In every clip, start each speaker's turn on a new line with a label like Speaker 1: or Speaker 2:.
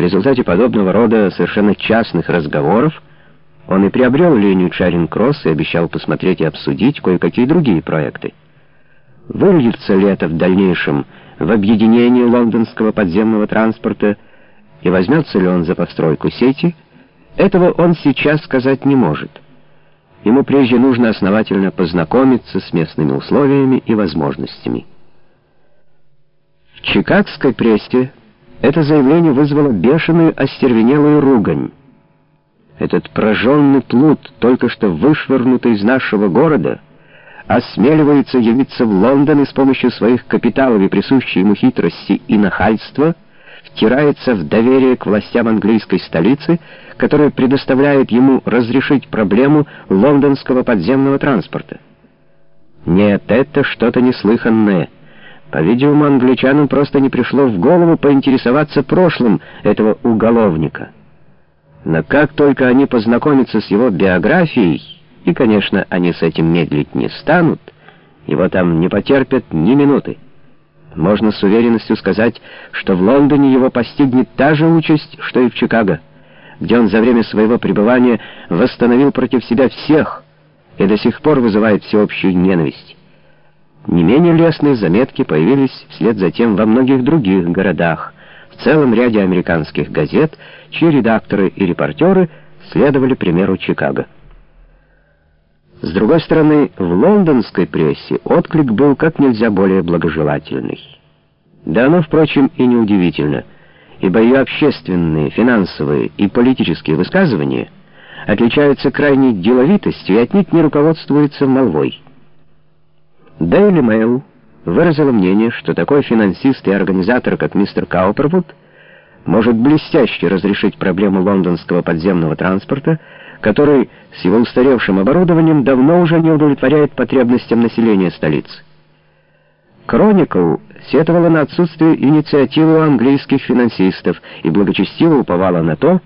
Speaker 1: результате подобного рода совершенно частных разговоров он и приобрел линию Чаринг-Кросс и обещал посмотреть и обсудить кое-какие другие проекты. Выльется ли это в дальнейшем в объединение лондонского подземного транспорта и возьмется ли он за постройку сети, этого он сейчас сказать не может. Ему прежде нужно основательно познакомиться с местными условиями и возможностями. В чикагской прессе это заявление вызвало бешеную остервенелую ругань. Этот прожженный плут, только что вышвырнутый из нашего города, осмеливается явиться в Лондон и с помощью своих капиталов и присущей ему хитрости и нахальства втирается в доверие к властям английской столицы, которая предоставляет ему разрешить проблему лондонского подземного транспорта. Нет, это что-то неслыханное. По-видимому, англичанам просто не пришло в голову поинтересоваться прошлым этого уголовника. Но как только они познакомятся с его биографией, и, конечно, они с этим медлить не станут, его там не потерпят ни минуты. Можно с уверенностью сказать, что в Лондоне его постигнет та же участь, что и в Чикаго, где он за время своего пребывания восстановил против себя всех и до сих пор вызывает всеобщую ненависть. Не менее лестные заметки появились вслед за тем во многих других городах, в целом ряде американских газет, чьи редакторы и репортеры следовали примеру Чикаго. С другой стороны, в лондонской прессе отклик был как нельзя более благожелательный. Да оно, впрочем, и неудивительно, ибо ее общественные, финансовые и политические высказывания отличаются крайней деловитостью и отнюдь не руководствуются молвой. Daily Mail выразила мнение, что такой финансист и организатор, как мистер Каупервуд, может блестяще разрешить проблему лондонского подземного транспорта, который с его устаревшим оборудованием давно уже не удовлетворяет потребностям населения столицы. Кроникл сетовала на отсутствие инициативы английских финансистов и благочестиво уповала на то,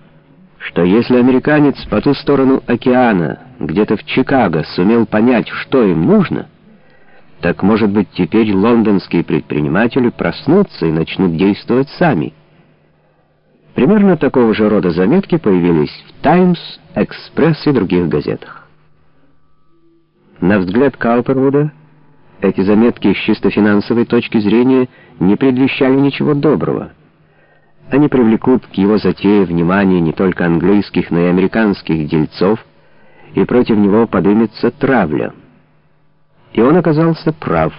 Speaker 1: что если американец по ту сторону океана, где-то в Чикаго, сумел понять, что им нужно, так, может быть, теперь лондонские предприниматели проснутся и начнут действовать сами. Примерно такого же рода заметки появились в «Таймс», «Экспресс» и других газетах. На взгляд Каупервуда, эти заметки с чисто финансовой точки зрения не предвещали ничего доброго. Они привлекут к его затее внимание не только английских, но и американских дельцов, и против него подымется травля. И он оказался прав.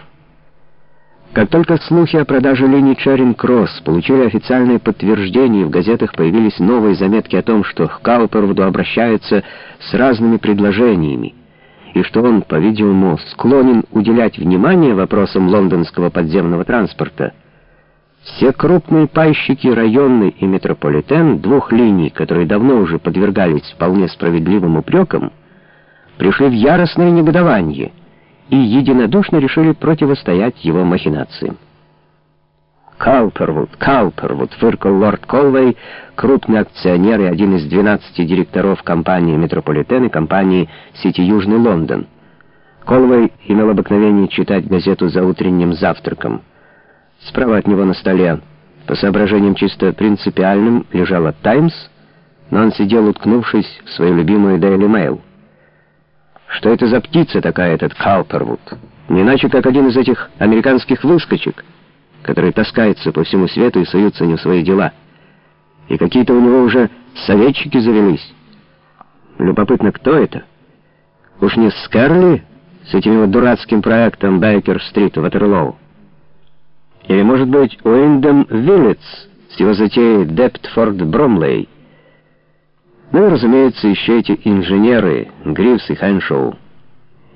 Speaker 1: Как только слухи о продаже линии Чаринг-Кросс получили официальное подтверждение, в газетах появились новые заметки о том, что к Каупервуду обращаются с разными предложениями, и что он, по-видимому, склонен уделять внимание вопросам лондонского подземного транспорта, все крупные пайщики районный и метрополитен, двух линий, которые давно уже подвергались вполне справедливым упрекам, пришли в яростное негодование — и единодушно решили противостоять его махинациям. «Каупервуд, Каупервуд!» — фыркал лорд Колвей, крупный акционер и один из 12 директоров компании «Метрополитен» и компании «Сити Южный Лондон». Колвей имел обыкновение читать газету за утренним завтраком. Справа от него на столе, по соображениям чисто принципиальным, лежала «Таймс», но он сидел, уткнувшись в свою любимую «Дейли Мейл». Что это за птица такая, этот Каупервуд? Не иначе, как один из этих американских выскочек, которые таскаются по всему свету и суются не в свои дела. И какие-то у него уже советчики завелись. Любопытно, кто это? Уж не Скарли с этим вот дурацким проектом Бейкер-стрит в Ватерлоу? Или, может быть, Уиндом Виллетс с его затеей Дептфорд-Бромлей? Ну и, разумеется, еще эти инженеры, Гривс и Хэншоу.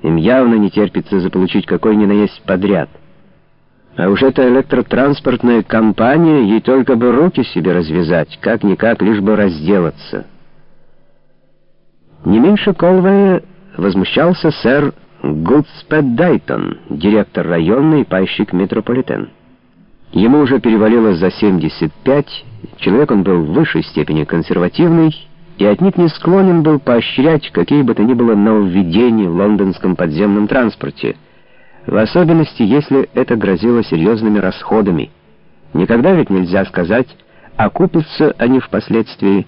Speaker 1: Им явно не терпится заполучить какой ни на есть подряд. А уж эта электротранспортная компания, ей только бы руки себе развязать, как-никак, лишь бы разделаться. Не меньше Колвея возмущался сэр Гудспед Дайтон, директор районный пайщик метрополитен. Ему уже перевалило за 75, человек он был в высшей степени консервативный, и отнюдь не склонен был поощрять какие бы то ни было нововведения в лондонском подземном транспорте, в особенности, если это грозило серьезными расходами. Никогда ведь нельзя сказать окупятся они впоследствии